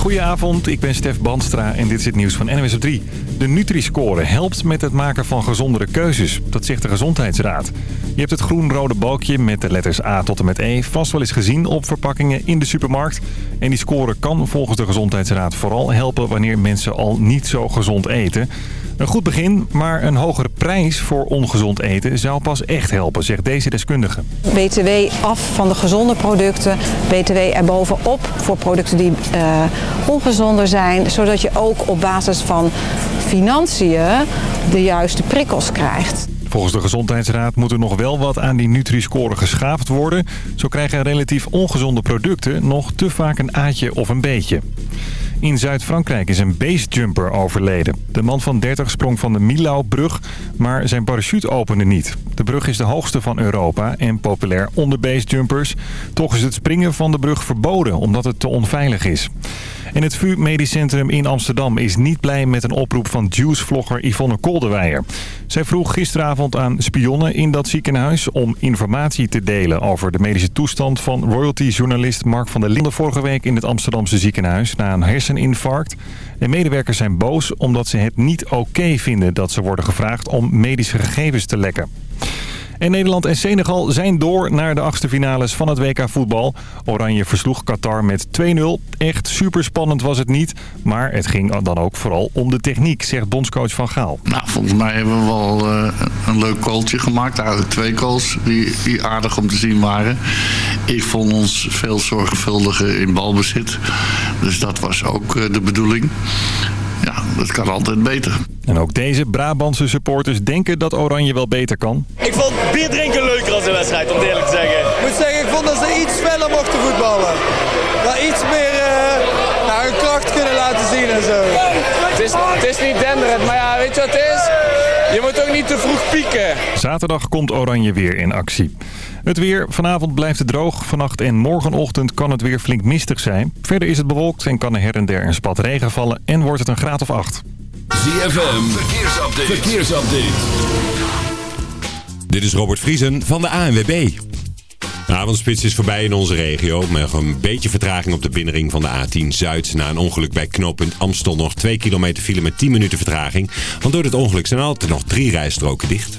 Goedenavond, ik ben Stef Banstra en dit is het nieuws van NWS 3. De Nutri-score helpt met het maken van gezondere keuzes. Dat zegt de Gezondheidsraad. Je hebt het groen-rode balkje met de letters A tot en met E vast wel eens gezien op verpakkingen in de supermarkt. En die score kan volgens de Gezondheidsraad vooral helpen wanneer mensen al niet zo gezond eten. Een goed begin, maar een hogere prijs voor ongezond eten zou pas echt helpen, zegt deze deskundige. BTW af van de gezonde producten, BTW erbovenop voor producten die uh, ongezonder zijn, zodat je ook op basis van financiën de juiste prikkels krijgt. Volgens de Gezondheidsraad moet er nog wel wat aan die Nutri-score geschaafd worden. Zo krijgen relatief ongezonde producten nog te vaak een aatje of een beetje. In Zuid-Frankrijk is een basejumper overleden. De man van 30 sprong van de Milau-brug, maar zijn parachute opende niet. De brug is de hoogste van Europa en populair onder basejumpers. Toch is het springen van de brug verboden, omdat het te onveilig is. En het VU Medisch Centrum in Amsterdam is niet blij met een oproep van Juice-vlogger Yvonne Kolderweijer. Zij vroeg gisteravond aan spionnen in dat ziekenhuis om informatie te delen over de medische toestand van royalty-journalist Mark van der Linden vorige week in het Amsterdamse ziekenhuis na een herseninfarct. En medewerkers zijn boos omdat ze het niet oké vinden dat ze worden gevraagd om medische gegevens te lekken. En Nederland en Senegal zijn door naar de achtste finales van het WK voetbal. Oranje versloeg Qatar met 2-0. Echt superspannend was het niet. Maar het ging dan ook vooral om de techniek, zegt bondscoach Van Gaal. Nou, volgens mij hebben we wel uh, een leuk goaltje gemaakt. Eigenlijk twee goals die, aardig om te zien waren. Ik vond ons veel zorgvuldiger in balbezit. Dus dat was ook uh, de bedoeling ja, dat kan altijd beter. En ook deze Brabantse supporters denken dat Oranje wel beter kan. Ik vond bier drinken leuker als de wedstrijd, om het eerlijk te zeggen. Ik moet zeggen, ik vond dat ze iets sneller mochten voetballen. Dat iets meer uh, nou, hun kracht kunnen laten zien en zo. Het is, het is niet denderend, maar ja, weet je wat het is? Je moet ook niet te vroeg pieken. Zaterdag komt Oranje weer in actie. Het weer. Vanavond blijft het droog. Vannacht en morgenochtend kan het weer flink mistig zijn. Verder is het bewolkt en kan er her en der een spat regen vallen. En wordt het een graad of acht. ZFM. Verkeersupdate. Verkeersupdate. Dit is Robert Vriesen van de ANWB. De avondspits is voorbij in onze regio. Met een beetje vertraging op de binnenring van de A10 Zuid. Na een ongeluk bij knooppunt Amstel nog 2 kilometer file met 10 minuten vertraging. Want door het ongeluk zijn altijd nog drie rijstroken dicht.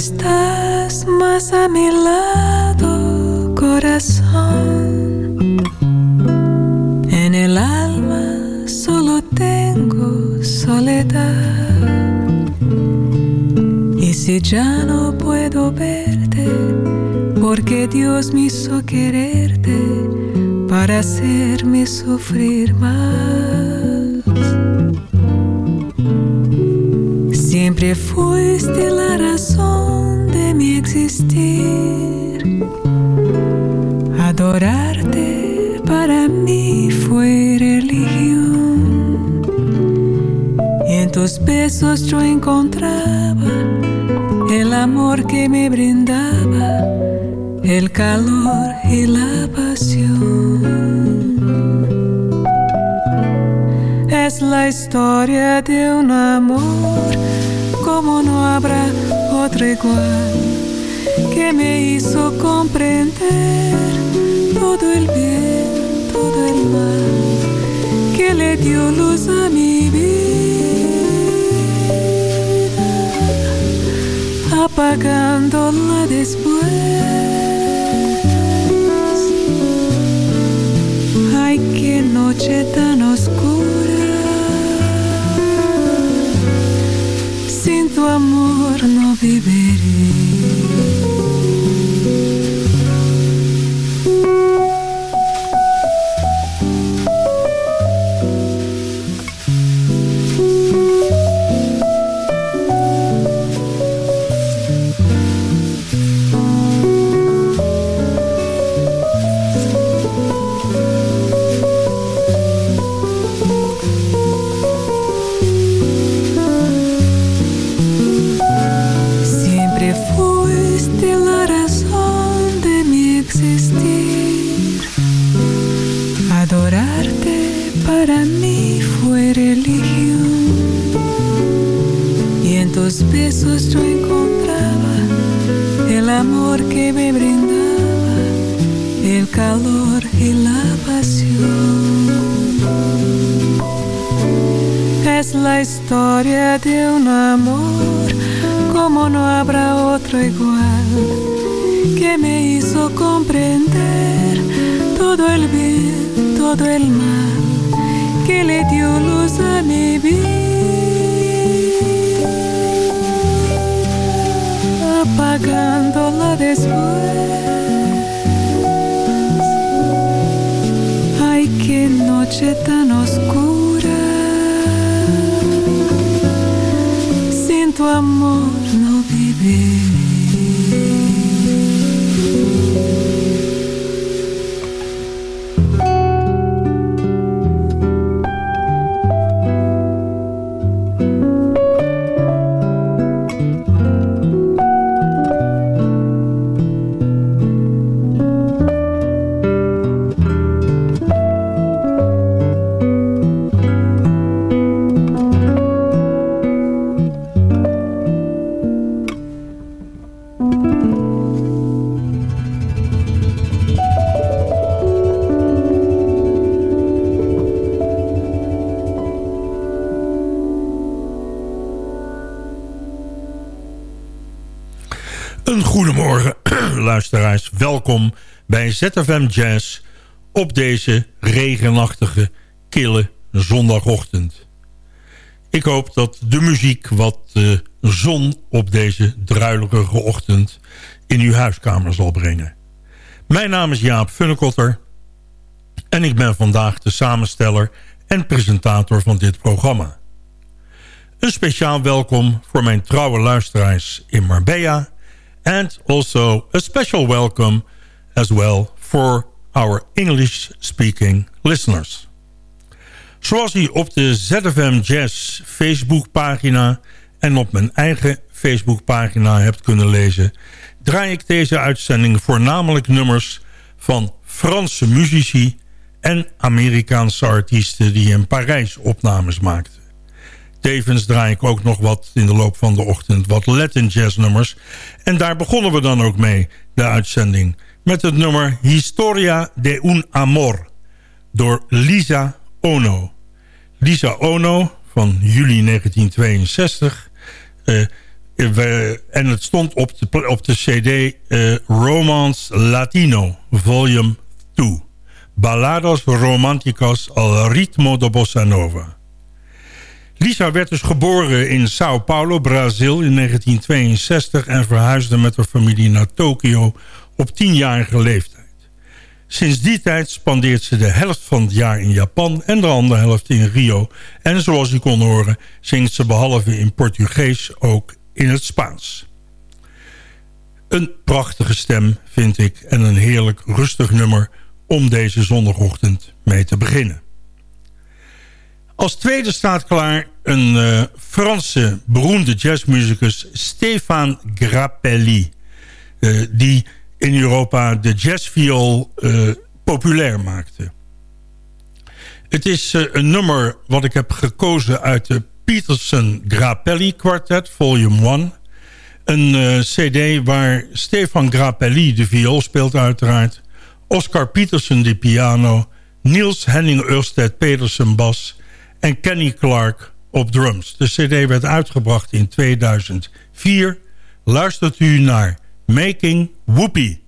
Estás más a mi lado, corazón. En el alma solo tengo soledad. Y si ya no puedo verte, porque Dios me hizo quererte para hacerme sufrir más. Siempre fuiste la razón existir. Adorarte para mí fue religión. Y en tus besos yo encontraba el amor que me brindaba, el calor y la pasión. Es la historia de un amor como no habrá otro igual que me hizo comprender todo el bien, todo el mal que le dio luz a mi vida, apagándola después. Ay, qué noche tan oscura. Sin tu amor no viviré. Tus besos yo encontraba el amor que me brindaba, el calor y la pasión. Es la historia de un amor como no habrá otro igual que me hizo comprender todo el bien, todo el mal que le dio luz a mi vida, apagándola después. Ay, qué noche tan oscura, sin tu amor Welkom bij ZFM Jazz op deze regenachtige, kille zondagochtend. Ik hoop dat de muziek wat uh, zon op deze druilerige ochtend in uw huiskamer zal brengen. Mijn naam is Jaap Funnekotter en ik ben vandaag de samensteller en presentator van dit programma. Een speciaal welkom voor mijn trouwe luisteraars in Marbella and also a special welcome as well for our English-speaking listeners. Zoals u op de ZFM Jazz Facebookpagina en op mijn eigen Facebookpagina hebt kunnen lezen... draai ik deze uitzending voornamelijk nummers van Franse muzici... en Amerikaanse artiesten die in Parijs opnames maakten. Tevens draai ik ook nog wat in de loop van de ochtend wat Latin jazz nummers. En daar begonnen we dan ook mee, de uitzending. Met het nummer Historia de un Amor door Lisa Ono. Lisa Ono van juli 1962. Uh, we, en het stond op de, op de cd uh, Romance Latino, volume 2. Ballados románticos al ritmo de bossa nova. Lisa werd dus geboren in Sao Paulo, Brazil in 1962... en verhuisde met haar familie naar Tokio op tienjarige leeftijd. Sinds die tijd spandeert ze de helft van het jaar in Japan... en de andere helft in Rio. En zoals u kon horen, zingt ze behalve in Portugees ook in het Spaans. Een prachtige stem, vind ik, en een heerlijk rustig nummer... om deze zondagochtend mee te beginnen. Als tweede staat klaar een uh, Franse beroemde jazzmuzikus Stéphane Grappelli. Uh, die in Europa de jazzviool uh, populair maakte. Het is een nummer wat ik heb gekozen uit de Peterson Grappelli Quartet, volume 1. Een cd waar Stefan Grappelli de viool speelt uiteraard. Oscar Peterson de piano. Niels Henning Ørsted Petersen bas en Kenny Clark op drums. De cd werd uitgebracht in 2004. Luistert u naar Making Whoopie.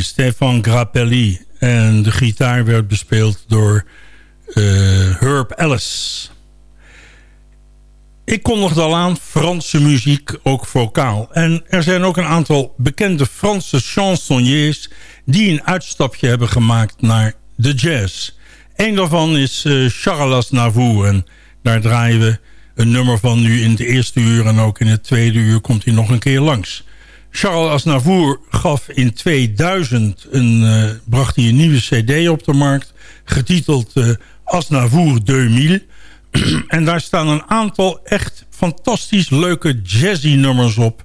Stéphane Grappelli. En de gitaar werd bespeeld door uh, Herb Ellis. Ik kondigde al aan Franse muziek, ook vocaal. En er zijn ook een aantal bekende Franse chansonniers... die een uitstapje hebben gemaakt naar de jazz. Een daarvan is uh, Charles Aznavour. En daar draaien we een nummer van nu in het eerste uur... en ook in het tweede uur komt hij nog een keer langs. Charles Aznavour gaf in 2000 een, uh, bracht hij een nieuwe cd op de markt... getiteld uh, Aznavour 2000... en daar staan een aantal echt fantastisch leuke jazzy nummers op.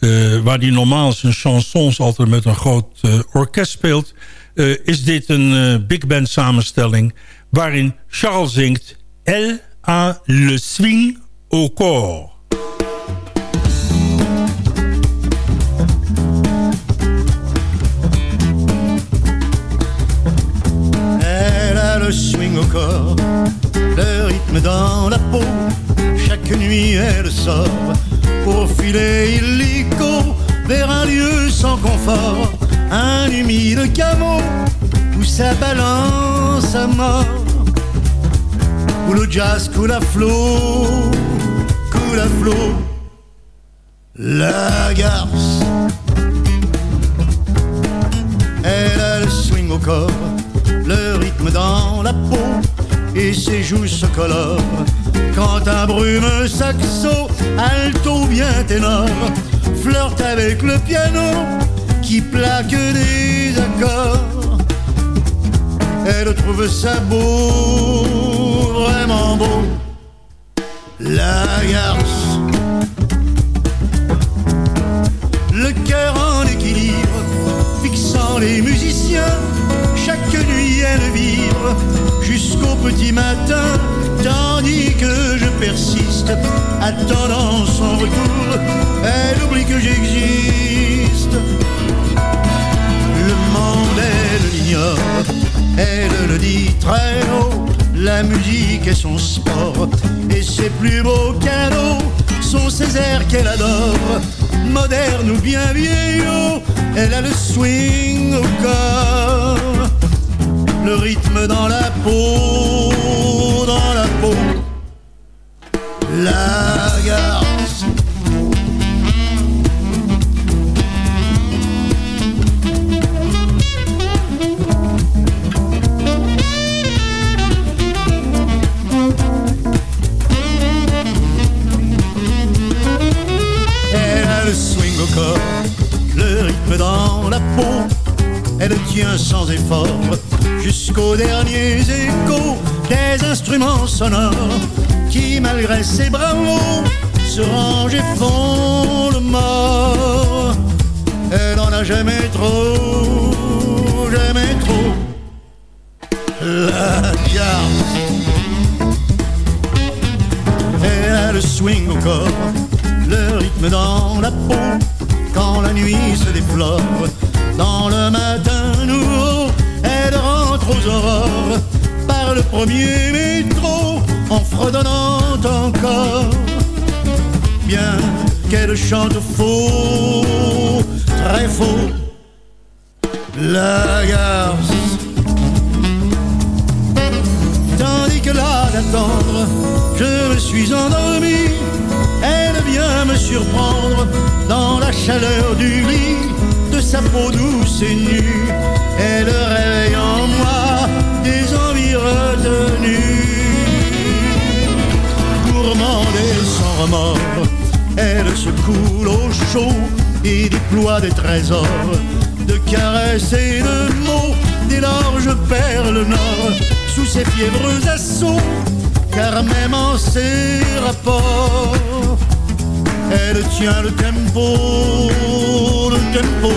Uh, waar hij normaal zijn chansons altijd met een groot orkest speelt... Is dit een big band samenstelling... waarin Charles zingt... Elle a le swing au corps. Swing au corps. Le rythme dans la peau. Chaque nuit elle sort. Pour filer illico vers un lieu sans confort, un humide caveau où ça balance à mort, où le jazz coule à flot, coule à flot. La garce, elle a le swing au corps, le rythme dans la peau et ses joues se colorent quand un brume saxo, alto bien ténor, flirte avec le piano qui plaque des accords. Elle trouve ça beau, vraiment beau, la garce. Le cœur en équilibre, fixant les musiciens, vibre jusqu'au petit matin, tandis que je persiste, attendant son retour, elle oublie que j'existe. Le monde, elle l'ignore, elle le dit très haut, la musique est son sport, et ses plus beaux cadeaux sont ces airs qu'elle adore, moderne ou bien vieillot, elle a le swing au corps le rythme dans la peau, dans la peau. La garce. Elle a le swing au corps, le rythme dans la peau. Elle tient sans effort jusqu'aux derniers échos des instruments sonores qui, malgré ses bravos, se rangent et font le mort. Elle en a jamais trop, jamais trop. La garce. Elle a le swing au corps, le rythme dans la peau, quand la nuit se déflore, dans le matin rentre aux aurores par le premier métro en fredonnant encore. Bien qu'elle chante faux, très faux, la garce. Tandis que là d'attendre, je me suis endormi. Elle vient me surprendre dans la chaleur du lit sa peau douce et nue. Elle réveille en moi des envies retenues. Gourmande et sans remords, elle se coule au chaud et déploie des trésors de caresses et de mots, des larges perles nord sous ses fiévreux assauts, car même en ses rapports, elle tient le tempo, le tempo,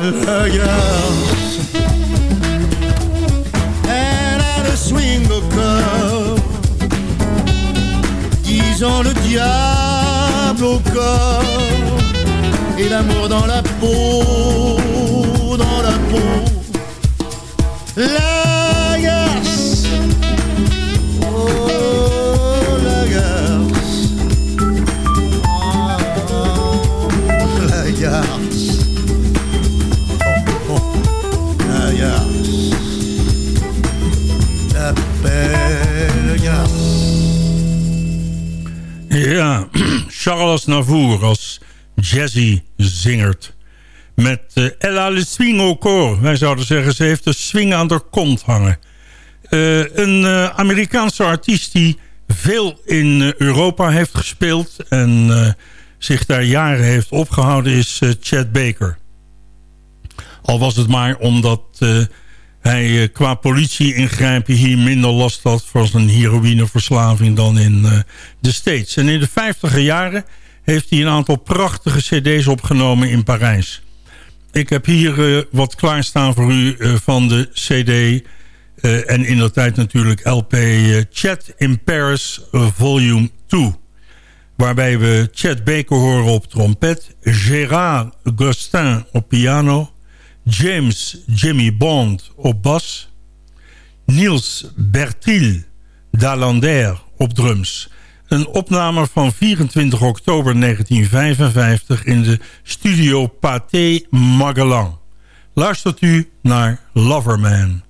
la garce. Elle a le swing au corps, disons le diable au corps, et l'amour dans la peau, dans la peau. La Charles Navour als jazzy zingert. Met uh, Elle le swing au corps. Wij zouden zeggen, ze heeft de swing aan de kont hangen. Uh, een uh, Amerikaanse artiest die veel in Europa heeft gespeeld... en zich daar jaren heeft opgehouden is Chad Baker. Al was het maar omdat hij qua politie ingrijpen hier minder last had... van zijn heroïneverslaving dan in de States. En in de 50 jaren heeft hij een aantal prachtige cd's opgenomen in Parijs. Ik heb hier uh, wat klaarstaan voor u van de cd... En in de tijd natuurlijk LP Chat in Paris Volume 2. Waarbij we Chat Baker horen op trompet... Gérard Gustin op piano... James Jimmy Bond op bas... Niels Bertil Dalander op drums... Een opname van 24 oktober 1955 in de studio Pathé Magellan. Luistert u naar Loverman.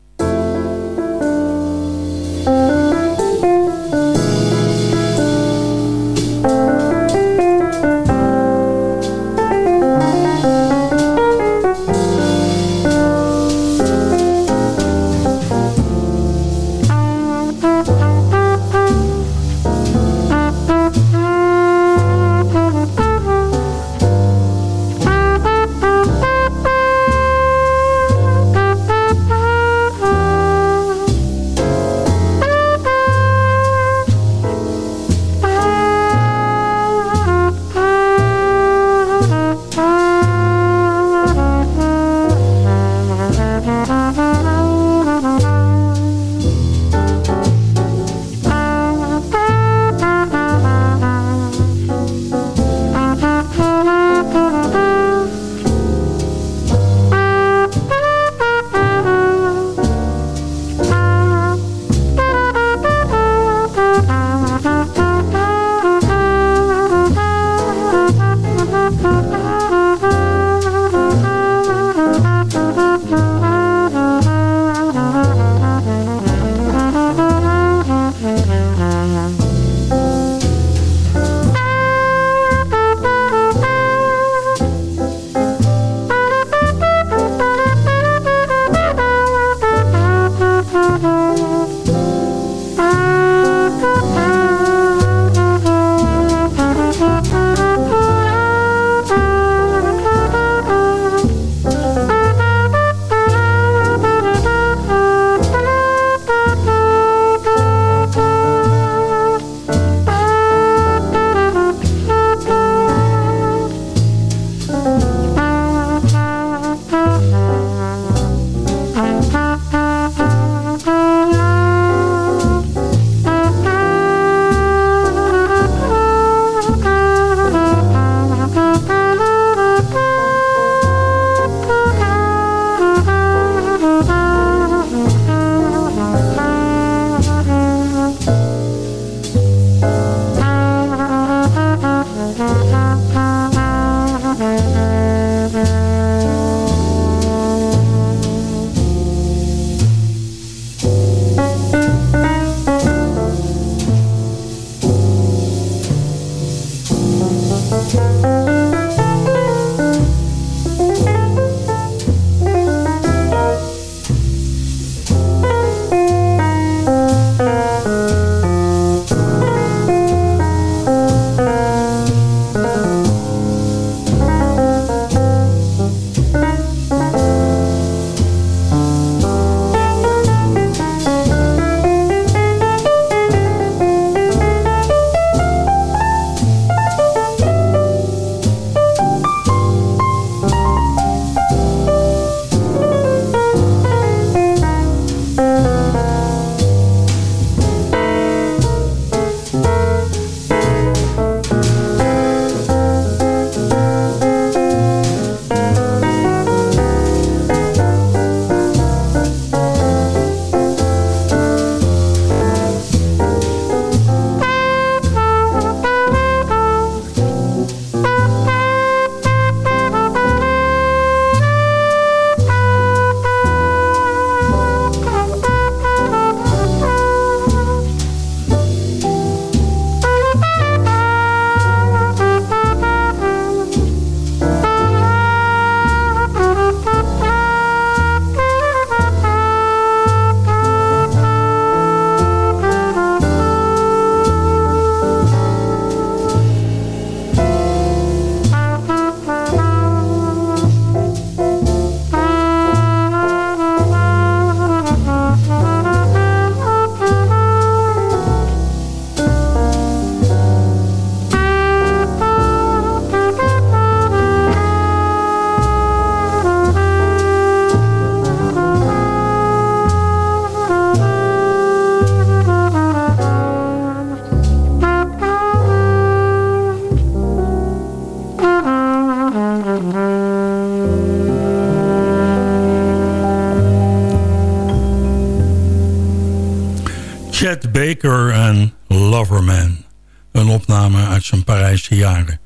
Uit zijn Parijse jaren.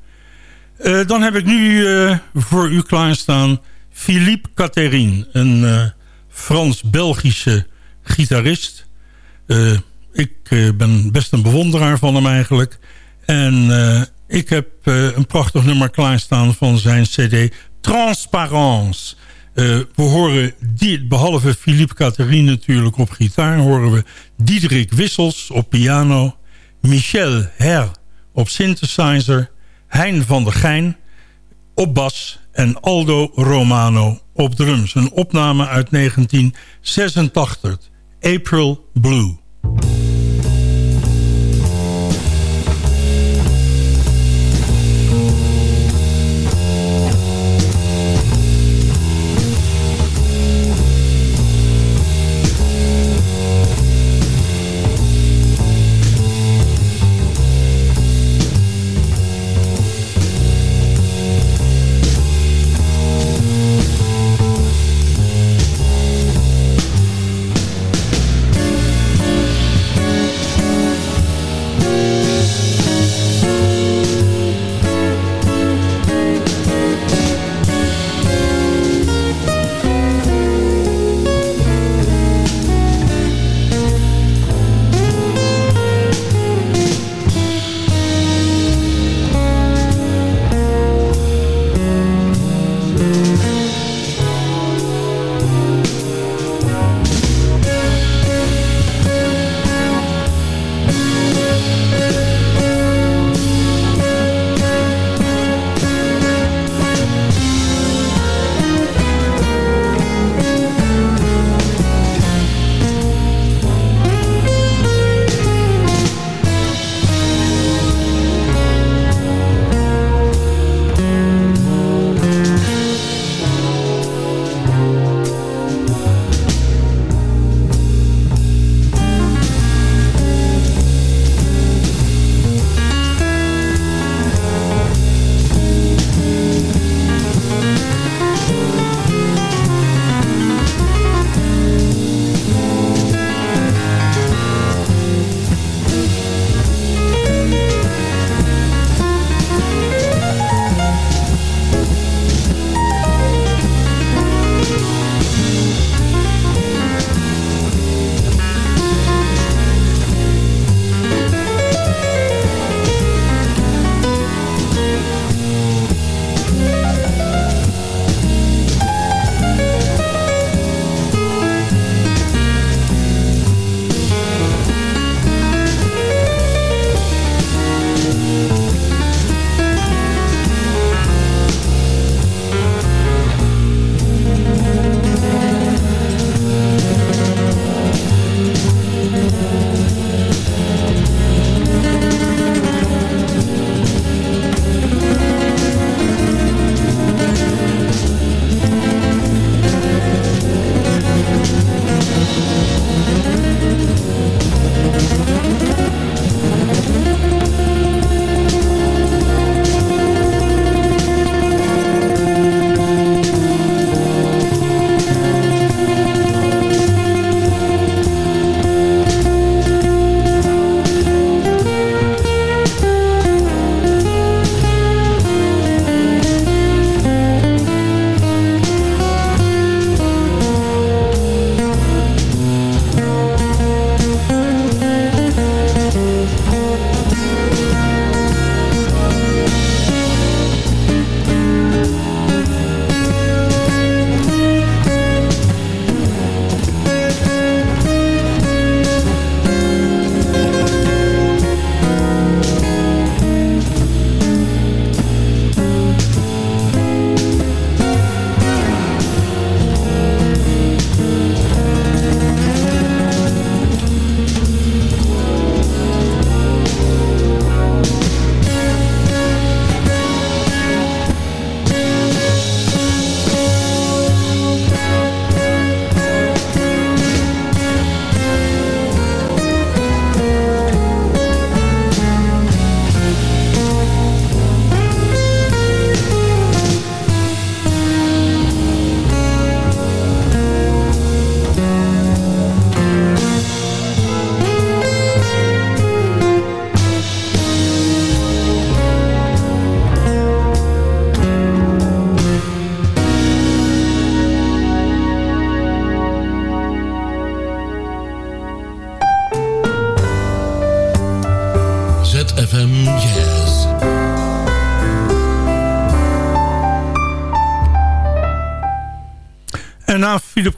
Uh, dan heb ik nu uh, voor u klaarstaan Philippe Catherine. Een uh, Frans-Belgische gitarist. ik ben best een bewonderaar van hem eigenlijk. En ik heb een prachtig nummer klaarstaan van zijn cd Transparence. we horen, die, behalve Philippe Catherine natuurlijk op gitaar... horen we Diederik Wissels op piano... Michel Her op synthesizer... Hein van der Geijn op bas en Aldo Romano op drums. Een opname uit 1986, April Blue.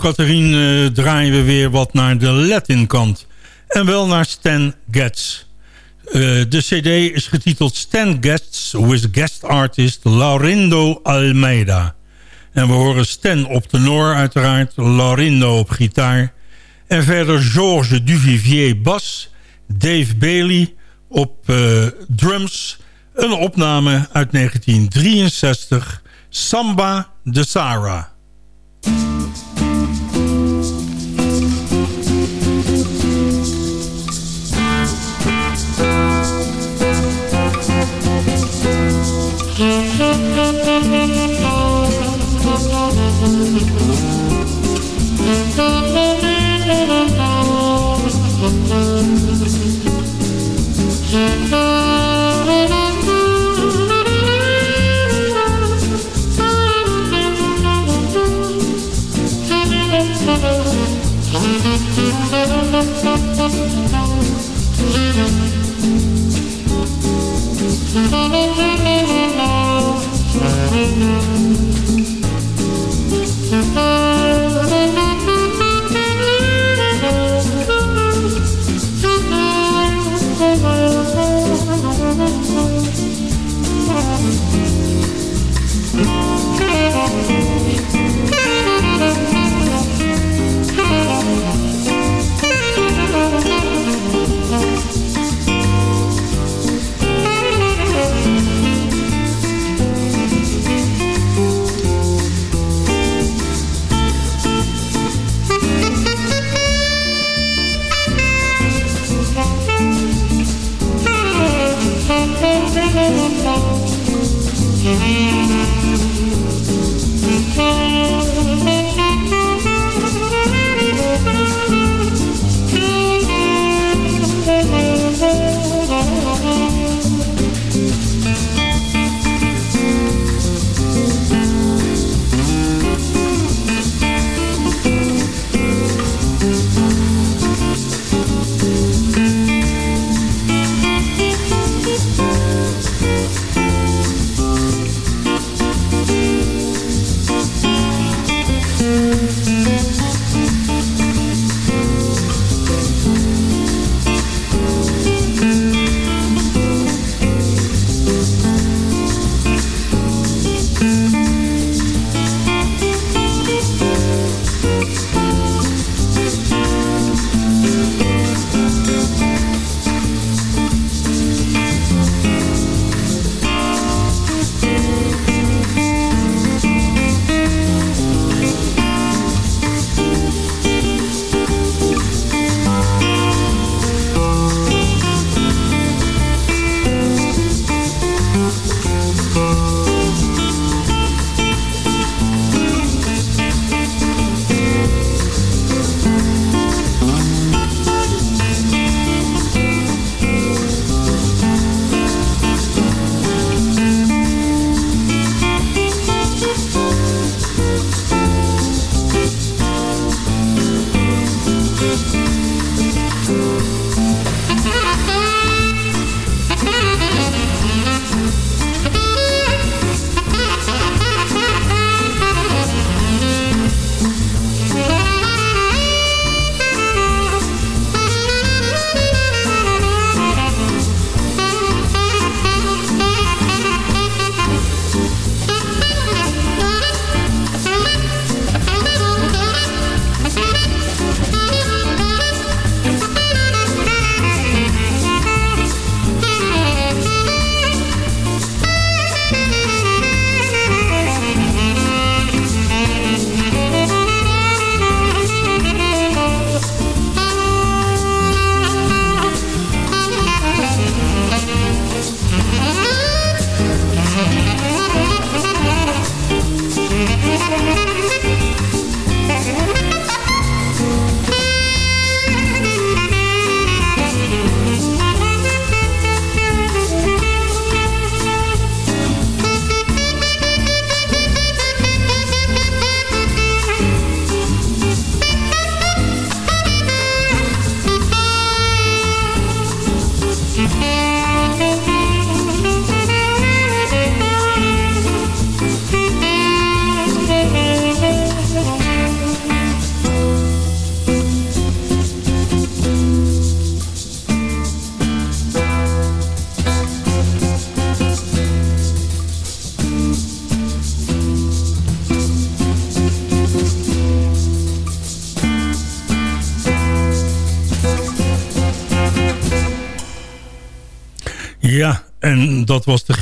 Catherine uh, draaien we weer wat naar de Latin kant. En wel naar Stan Getz. Uh, de cd is getiteld Stan Getz with guest artist Laurindo Almeida. En we horen Stan op tenor uiteraard, Laurindo op gitaar... En verder Georges Duvivier bas, Dave Bailey op uh, drums. Een opname uit 1963, Samba de Sara. Thank you.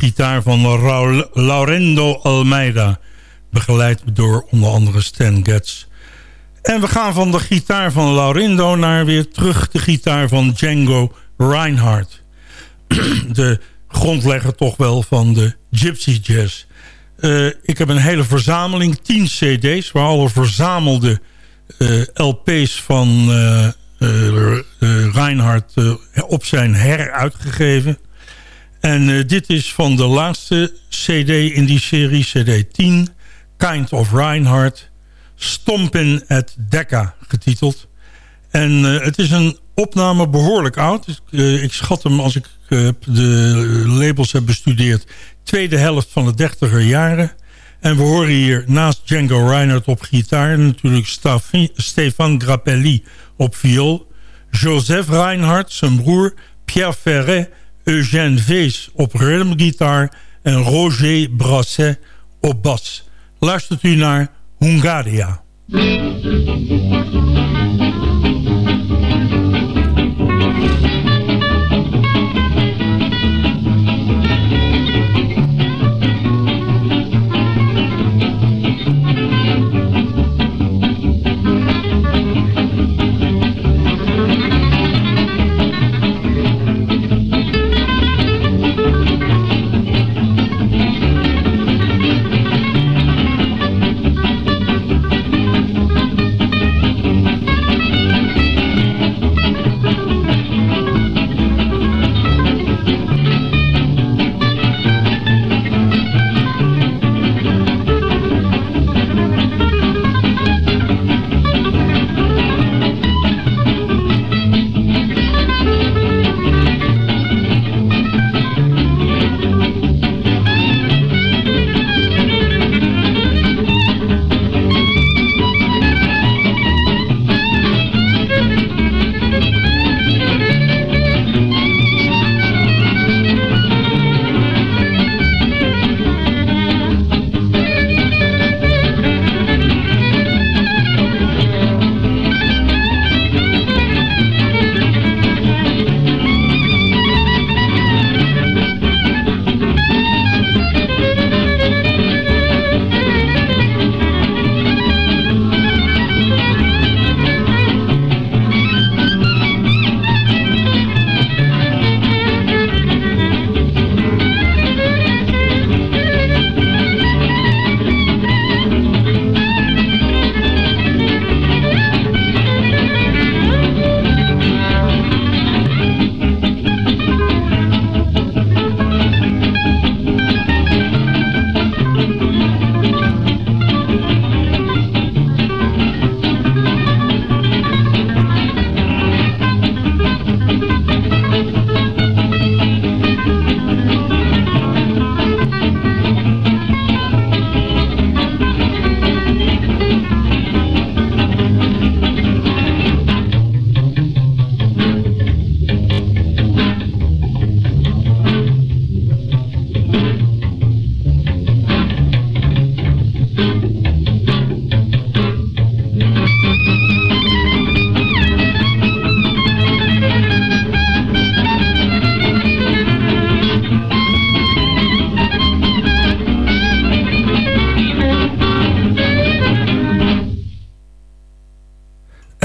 Gitaar van Raul, Laurendo Almeida. Begeleid door onder andere Stan Getz. En we gaan van de gitaar van Laurindo naar weer terug de gitaar van Django Reinhardt. De grondlegger toch wel van de Gypsy Jazz. Uh, ik heb een hele verzameling, 10 cd's... waar alle verzamelde uh, LP's van uh, Reinhardt op zijn heruitgegeven. En dit is van de laatste cd in die serie, cd 10... Kind of Reinhardt... Stompin at Decca getiteld. En het is een opname behoorlijk oud. Ik schat hem, als ik de labels heb bestudeerd... tweede helft van de dertiger jaren. En we horen hier naast Django Reinhardt op gitaar... natuurlijk Stefan Grappelli op viool... Joseph Reinhardt, zijn broer... Pierre Ferret, Eugène Vees op rhythmgitaar... en Roger Brasset op bas. Luistert u naar Hungaria.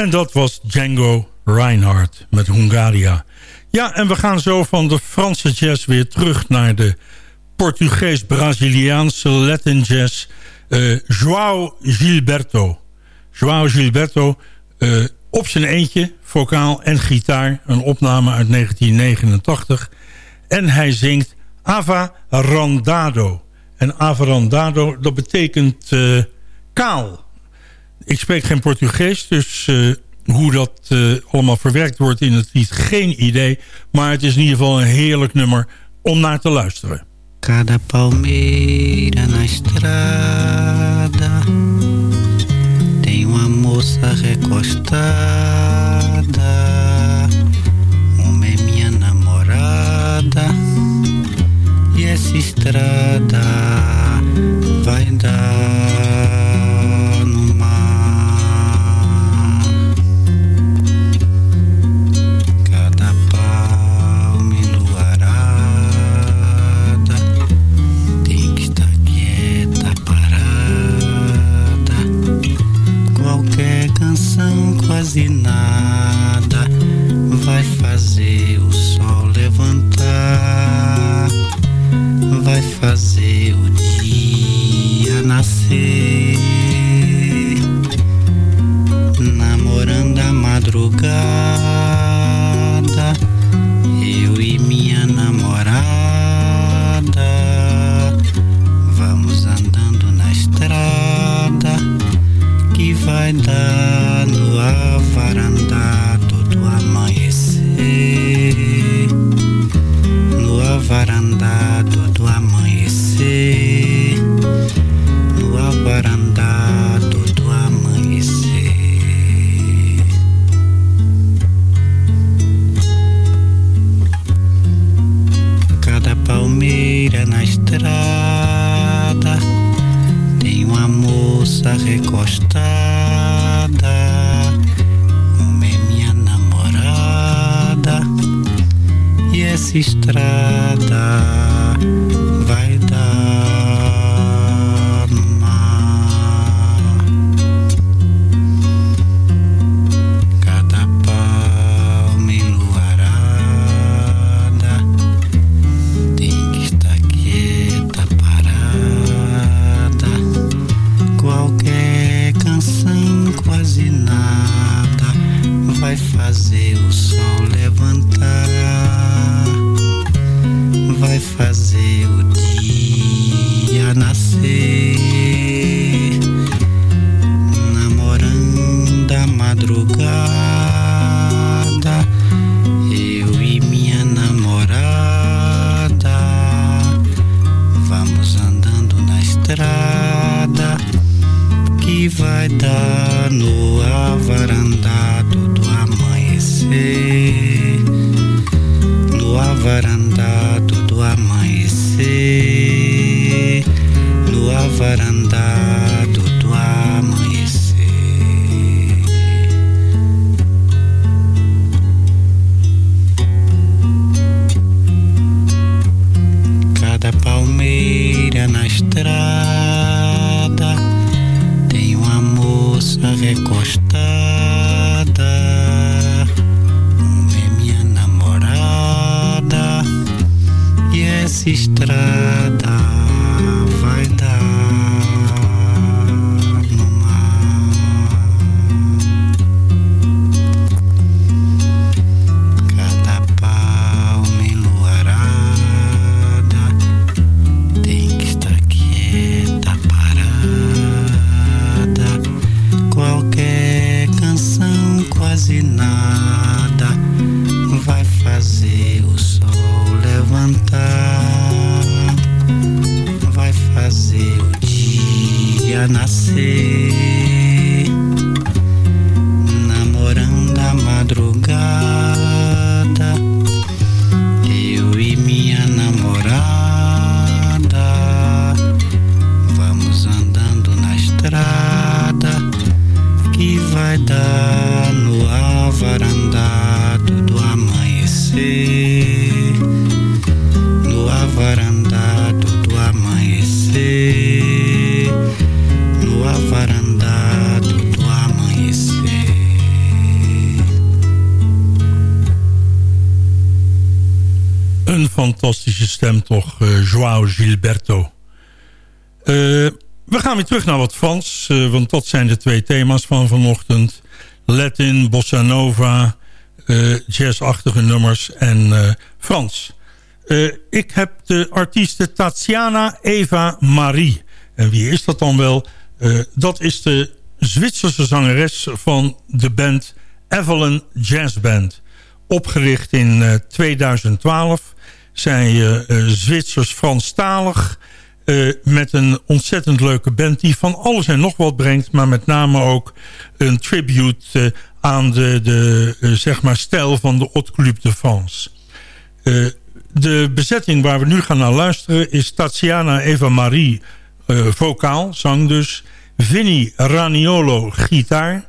En dat was Django Reinhardt met Hungaria. Ja, en we gaan zo van de Franse jazz weer terug naar de Portugees-Braziliaanse Latin jazz. Uh, João Gilberto. João Gilberto uh, op zijn eentje, vocaal en gitaar. Een opname uit 1989. En hij zingt Ava Randado. En Ava Randado, dat betekent uh, kaal. Ik spreek geen Portugees, dus uh, hoe dat uh, allemaal verwerkt wordt in het lied, geen idee. Maar het is in ieder geval een heerlijk nummer om naar te luisteren. Cada palmeira na estrada Tem uma moça recostada Uma é minha namorada E essa estrada vai dar canção quase nada vai fazer o sol levantar, vai fazer o dia nascer, namorando a madrugada, eu e minha namorada, vamos andando na estrada que vai dar no E essa terug naar wat Frans, eh, want dat zijn de twee thema's van vanochtend. Latin, bossa nova, eh, jazzachtige nummers en eh, Frans. Ik heb de artieste Tatiana Eva Marie. En wie is dat dan wel? Dat is de Zwitserse zangeres van de band Evelyn Jazz Band. Opgericht in eh, 2012. Zij Zwitsers-Franstalig. Eh, met een ontzettend leuke band die van alles en nog wat brengt. Maar met name ook een tribute eh, aan de, de eh, zeg maar stijl van de Haute Club de France. De bezetting waar we nu gaan naar luisteren is Tatiana Eva Marie vocaal, zang dus. Vinnie Raniolo gitaar.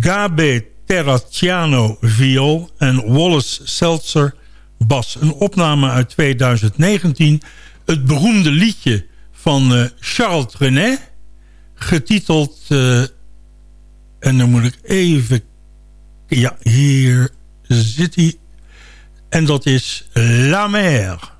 Gabe Terracciano viool en Wallace Seltzer bas. Een opname uit 2019. Het beroemde liedje van eh, Charles Trenet, getiteld eh, En dan moet ik even... Ja, hier zit hij. En dat is La Mer.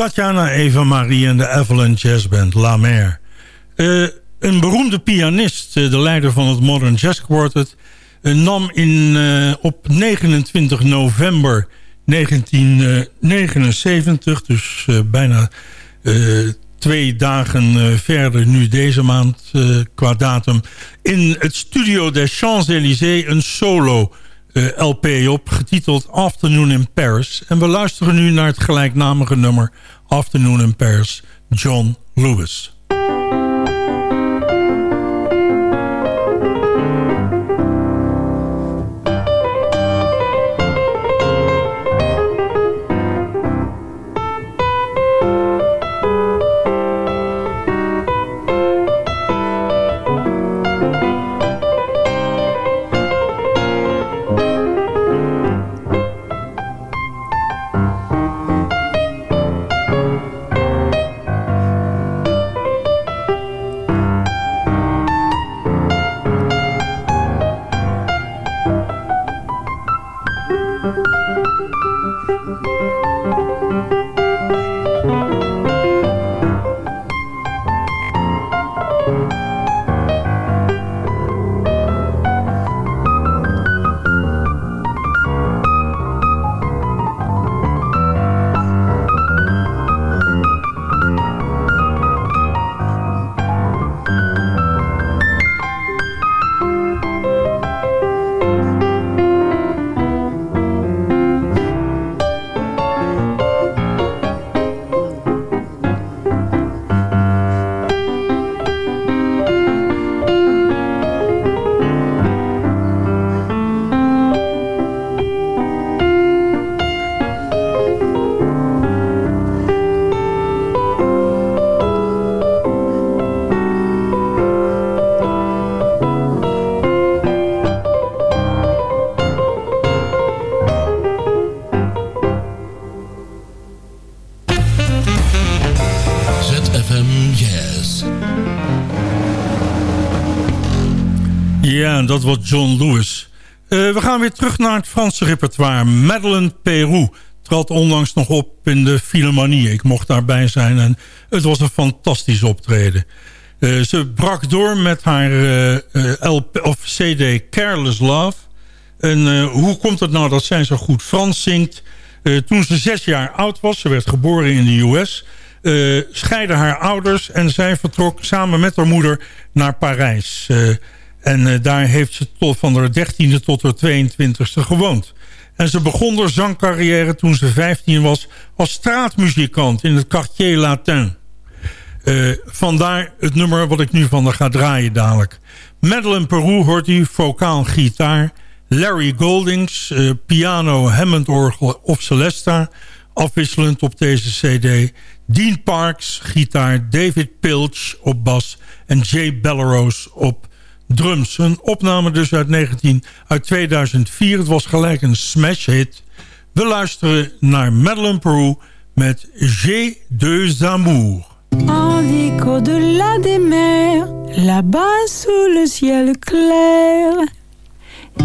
Tatjana Eva Marie en de Evelyn Jazz Band La Mer. Eh, een beroemde pianist, eh, de leider van het Modern Jazz Quartet... eh, nam in, op 29 november 1979, dus bijna twee dagen verder nu deze maand qua datum... in het Studio des Champs-Élysées een solo LP op, getiteld Afternoon in Paris. En we luisteren nu naar het gelijknamige nummer Afternoon in Paris, John Lewis. Ja, dat was John Lewis. Eh, we gaan weer terug naar het Franse repertoire. Madeleine Peru trad onlangs nog op in de Philharmonie. Ik mocht daarbij zijn en het was een fantastisch optreden. Uh, ze brak door met haar uh, LP, of CD Careless Love. En hoe komt het nou dat zij zo goed Frans zingt? toen ze zes jaar oud was, ze werd geboren in de US... scheiden haar ouders en zij vertrok samen met haar moeder naar Parijs... En uh, daar heeft ze tot van haar 13e tot haar 22e gewoond. En ze begon haar zangcarrière toen ze 15 was als straatmuzikant in het Quartier Latin. Uh, vandaar het nummer wat ik nu van haar ga draaien dadelijk. Madeleine Peru hoort u, vocaal gitaar. Larry Goldings, uh, piano, Hammond-orgel of Celesta. Afwisselend op deze cd. Dean Parks, gitaar. David Pilch op bas. En Jay Bellerose op drums. Een opname dus uit, 19, uit 2004. Het was gelijk een smash hit. We luisteren naar Madeleine Peru met J'ai deux amours. En au-delà des mers, là-bas sous le ciel clair,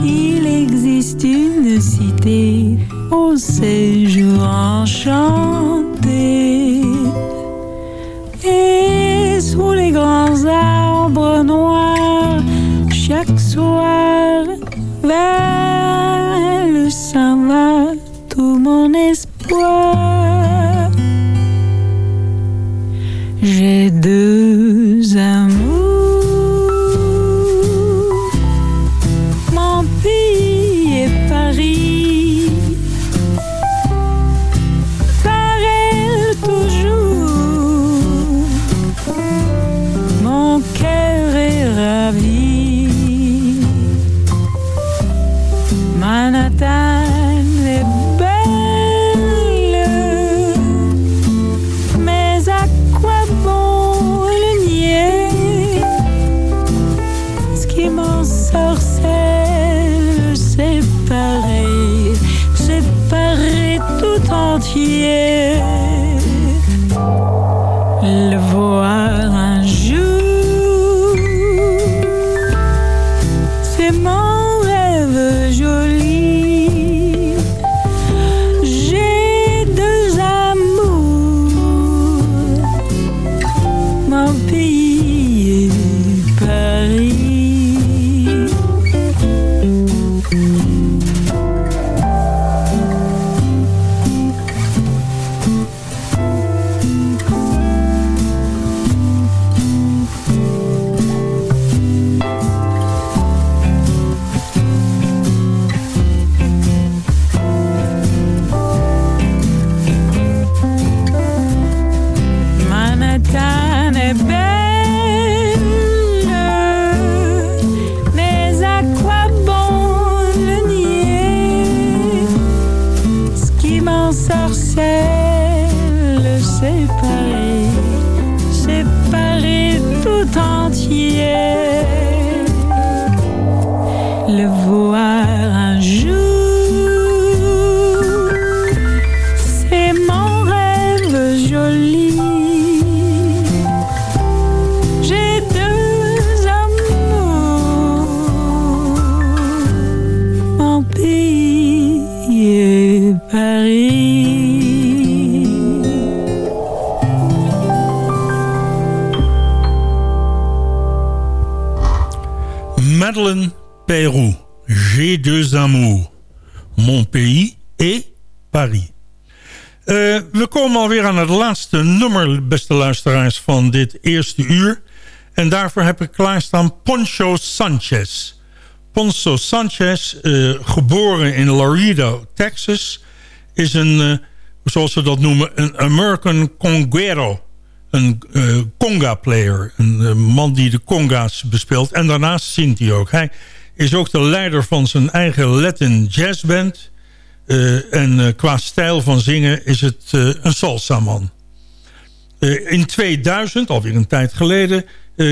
il existe une cité au séjour enchanté. Alweer aan het laatste nummer, beste luisteraars, van dit eerste uur. En daarvoor heb ik klaarstaan Poncho Sanchez. Poncho Sanchez, uh, geboren in Laredo, Texas... is een, uh, zoals ze dat noemen, een American Conguero. Een conga-player. Een man die de conga's bespeelt. En daarnaast zingt hij ook. Hij is ook de leider van zijn eigen Latin jazzband... Uh, en uh, qua stijl van zingen is het uh, een salsa-man. in 2000, alweer een tijd geleden...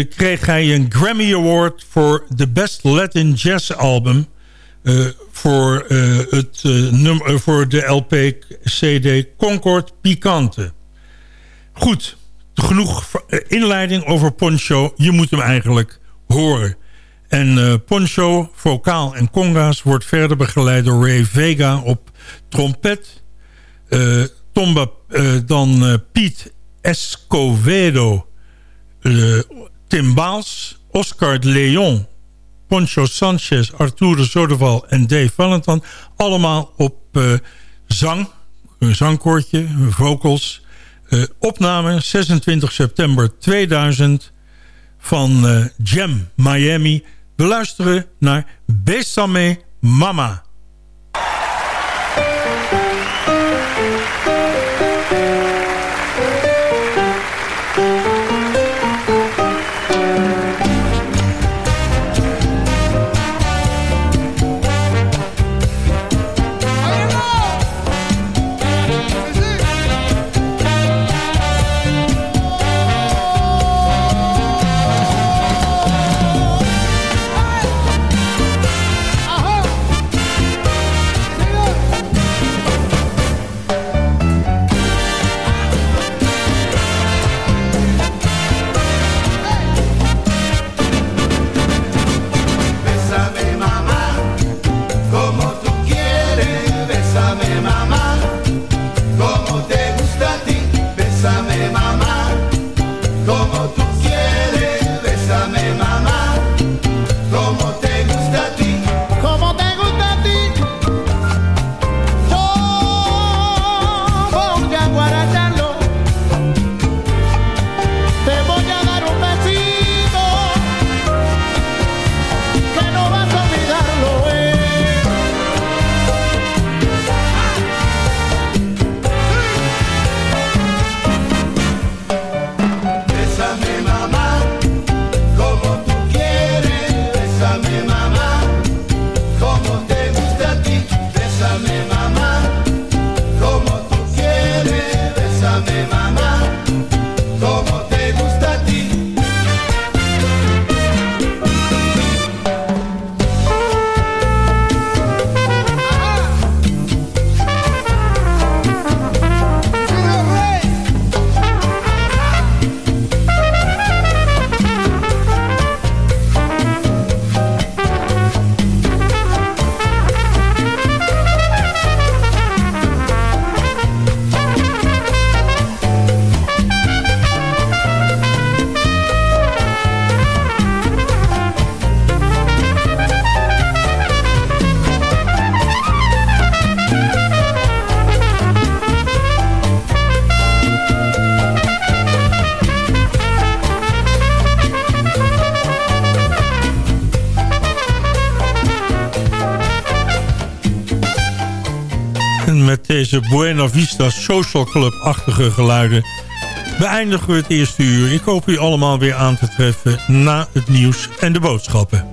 kreeg hij een Grammy Award voor de Best Latin Jazz Album... voor, het, nummer, voor de LP-CD Concord Picante. Goed, genoeg eh, inleiding over Poncho. Je moet hem eigenlijk horen. En uh, Poncho, vocaal en conga's wordt verder begeleid door Ray Vega op trompet. Uh, tomba, dan Piet Escovedo, timbaals. Oscar Leon, Poncho Sanchez, Arturo Zodeval en Dave Valentin. Allemaal op zang, een zangkoortje, vocals... Opname 26 september 2000 van uh, Jam Miami. We luisteren naar Besame Mama. Deze Buena Vista Social Club-achtige geluiden... beëindigen we het eerste uur. Ik hoop u allemaal weer aan te treffen na het nieuws en de boodschappen.